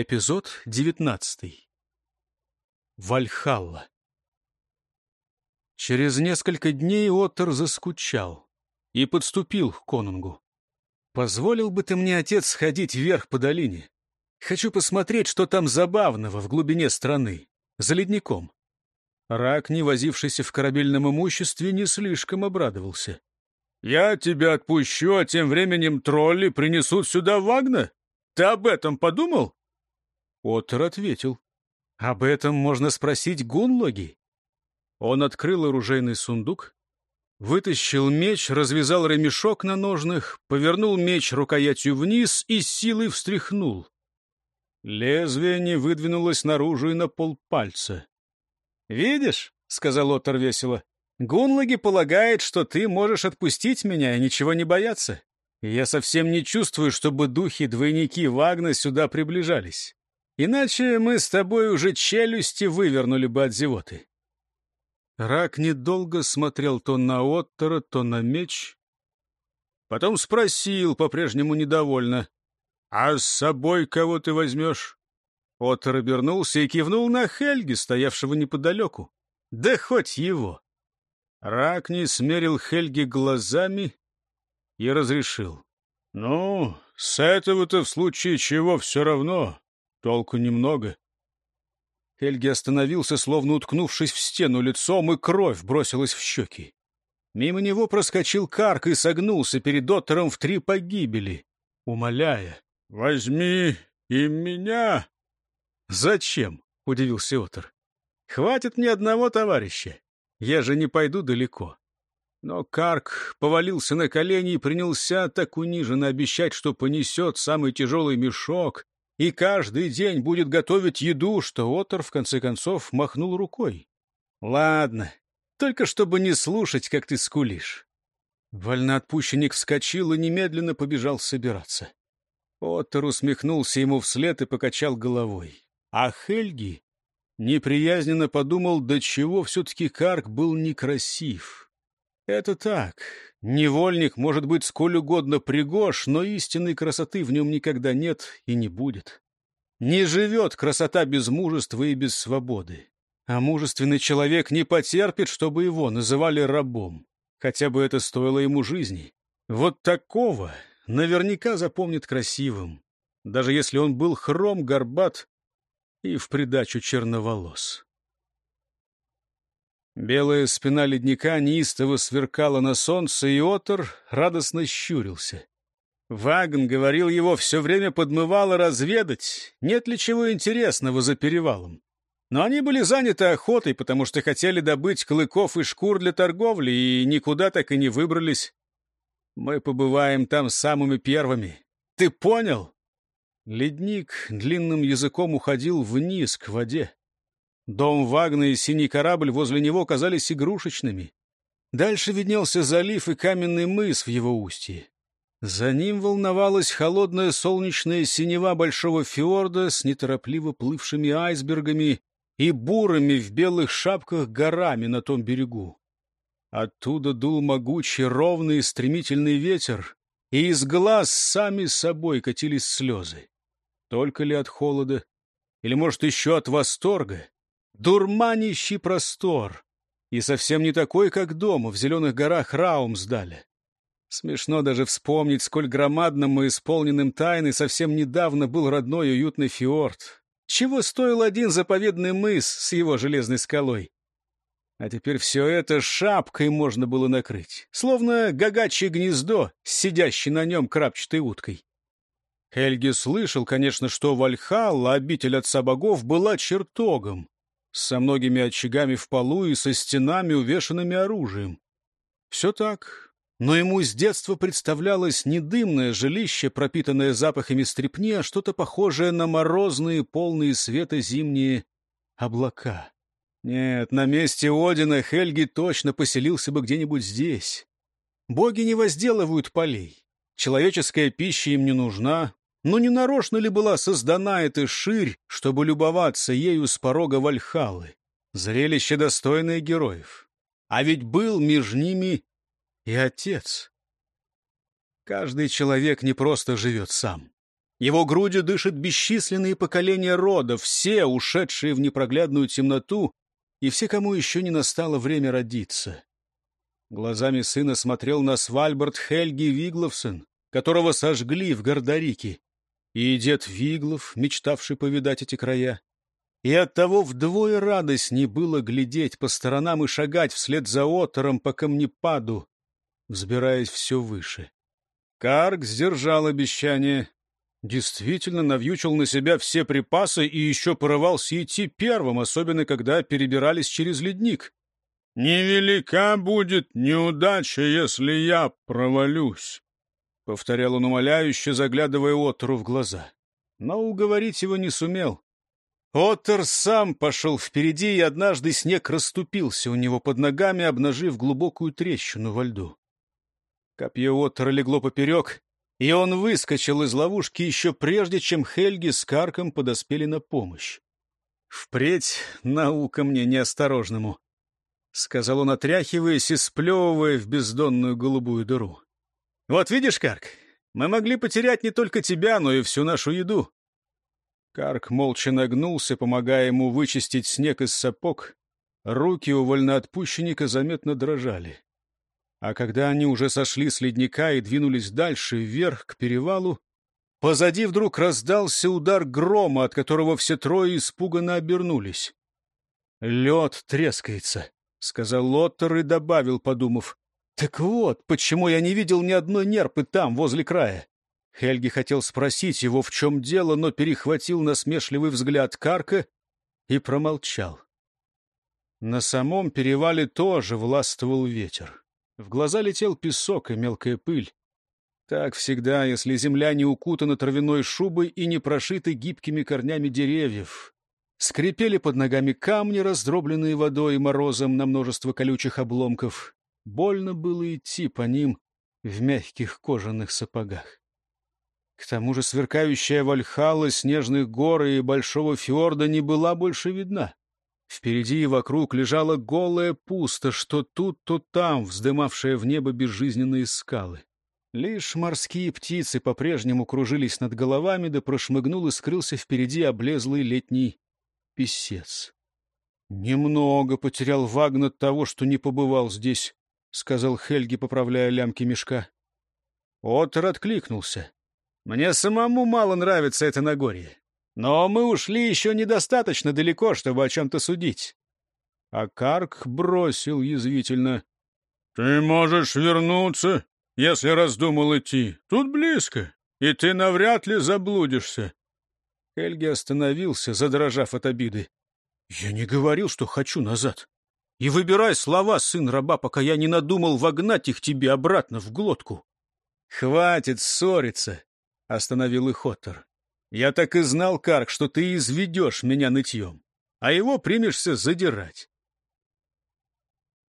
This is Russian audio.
Эпизод девятнадцатый. Вальхалла. Через несколько дней Оттер заскучал и подступил к конунгу. «Позволил бы ты мне, отец, сходить вверх по долине? Хочу посмотреть, что там забавного в глубине страны, за ледником». Рак, не возившийся в корабельном имуществе, не слишком обрадовался. «Я тебя отпущу, а тем временем тролли принесут сюда Вагна? Ты об этом подумал?» Оттер ответил. «Об этом можно спросить Гунлоги». Он открыл оружейный сундук, вытащил меч, развязал ремешок на ножных, повернул меч рукоятью вниз и силой встряхнул. Лезвие не выдвинулось наружу и на полпальца. «Видишь?» — сказал Оттер весело. «Гунлаги полагает, что ты можешь отпустить меня и ничего не бояться. Я совсем не чувствую, чтобы духи-двойники Вагна сюда приближались. Иначе мы с тобой уже челюсти вывернули бы от зевоты. Рак недолго смотрел то на Оттера, то на меч. Потом спросил, по-прежнему недовольно, «А с собой кого ты возьмешь?» Оттер обернулся и кивнул на Хельги, стоявшего неподалеку. «Да хоть его!» Рак не смерил Хельги глазами и разрешил. «Ну, с этого-то в случае чего все равно. Толку немного. Хельги остановился, словно уткнувшись в стену лицом, и кровь бросилась в щеки. Мимо него проскочил Карк и согнулся перед Оттером в три погибели, умоляя. — Возьми и меня. — Зачем? — удивился Оттер. — Хватит мне одного товарища. Я же не пойду далеко. Но Карк повалился на колени и принялся так униженно обещать, что понесет самый тяжелый мешок, и каждый день будет готовить еду, что Отор в конце концов махнул рукой. «Ладно, только чтобы не слушать, как ты скулишь». Вольноотпущенник вскочил и немедленно побежал собираться. Оттер усмехнулся ему вслед и покачал головой. А Хельги неприязненно подумал, до чего все-таки Карк был некрасив. Это так. Невольник может быть сколь угодно пригож, но истинной красоты в нем никогда нет и не будет. Не живет красота без мужества и без свободы. А мужественный человек не потерпит, чтобы его называли рабом. Хотя бы это стоило ему жизни. Вот такого наверняка запомнит красивым, даже если он был хром, горбат и в придачу черноволос. Белая спина ледника неистово сверкала на солнце, и Отор радостно щурился. Вагн, говорил его, все время подмывало разведать, нет ли чего интересного за перевалом. Но они были заняты охотой, потому что хотели добыть клыков и шкур для торговли, и никуда так и не выбрались. Мы побываем там самыми первыми. Ты понял? Ледник длинным языком уходил вниз к воде. Дом Вагна и синий корабль возле него казались игрушечными. Дальше виднелся залив и каменный мыс в его устье. За ним волновалась холодная солнечная синева большого фьорда с неторопливо плывшими айсбергами и бурами в белых шапках горами на том берегу. Оттуда дул могучий, ровный, стремительный ветер, и из глаз сами собой катились слезы. Только ли от холода? Или, может, еще от восторга? Дурманящий простор. И совсем не такой, как дома в зеленых горах Раумсдаля. Смешно даже вспомнить, сколь громадным и исполненным тайны совсем недавно был родной уютный фьорд. Чего стоил один заповедный мыс с его железной скалой? А теперь все это шапкой можно было накрыть, словно гагачье гнездо сидящей на нем крапчатой уткой. Хельги слышал, конечно, что Вальхалла, обитель отца богов, была чертогом, со многими очагами в полу и со стенами, увешанными оружием. Все так, но ему с детства представлялось не дымное жилище, пропитанное запахами стрепни, а что-то похожее на морозные, полные света зимние облака. Нет, на месте Одина Хельги точно поселился бы где-нибудь здесь. Боги не возделывают полей. Человеческая пища им не нужна, но не нарочно ли была создана эта ширь, чтобы любоваться ею с порога Вальхалы? Зрелище, достойное героев. А ведь был между ними и отец. Каждый человек не просто живет сам. Его грудью дышат бесчисленные поколения рода, все ушедшие в непроглядную темноту, и все, кому еще не настало время родиться. Глазами сына смотрел на Свальбард Хельги Вигловсон, которого сожгли в Гордарике, и дед Виглов, мечтавший повидать эти края. И оттого вдвое радостней было глядеть по сторонам и шагать вслед за отором по камнепаду, взбираясь все выше. Карк сдержал обещание действительно навьючил на себя все припасы и еще порывался идти первым, особенно когда перебирались через ледник. «Невелика будет неудача, если я провалюсь», — повторял он умоляюще, заглядывая Оттеру в глаза. Но уговорить его не сумел. Оттер сам пошел впереди, и однажды снег расступился у него под ногами, обнажив глубокую трещину во льду. Копье Оттера легло поперек, и он выскочил из ловушки еще прежде, чем Хельги с Карком подоспели на помощь. «Впредь наука мне неосторожному», — сказал он, отряхиваясь и сплевывая в бездонную голубую дыру. «Вот видишь, Карк, мы могли потерять не только тебя, но и всю нашу еду». Карк молча нагнулся, помогая ему вычистить снег из сапог. Руки у вольноотпущенника заметно дрожали. А когда они уже сошли с ледника и двинулись дальше, вверх, к перевалу, позади вдруг раздался удар грома, от которого все трое испуганно обернулись. «Лед трескается», — сказал Лоттер и добавил, подумав. «Так вот, почему я не видел ни одной нерпы там, возле края?» Хельги хотел спросить его, в чем дело, но перехватил насмешливый взгляд Карка и промолчал. На самом перевале тоже властвовал ветер. В глаза летел песок и мелкая пыль. Так всегда, если земля не укутана травяной шубой и не прошита гибкими корнями деревьев. Скрипели под ногами камни, раздробленные водой и морозом на множество колючих обломков. Больно было идти по ним в мягких кожаных сапогах. К тому же сверкающая вальхала снежных гор и большого фьорда не была больше видна. Впереди и вокруг лежала голая пусто, что тут, то там, вздымавшая в небо безжизненные скалы. Лишь морские птицы по-прежнему кружились над головами, да прошмыгнул и скрылся впереди облезлый летний писец. «Немного потерял Вагнат того, что не побывал здесь», — сказал Хельги, поправляя лямки мешка. Отр откликнулся. «Мне самому мало нравится это Нагорье. Но мы ушли еще недостаточно далеко, чтобы о чем-то судить. А Карк бросил язвительно. — Ты можешь вернуться, если раздумал идти. Тут близко, и ты навряд ли заблудишься. Хельги остановился, задрожав от обиды. — Я не говорил, что хочу назад. И выбирай слова, сын раба, пока я не надумал вогнать их тебе обратно в глотку. — Хватит ссориться, — остановил их Оттер. Я так и знал, Карк, что ты изведешь меня нытьем, а его примешься задирать.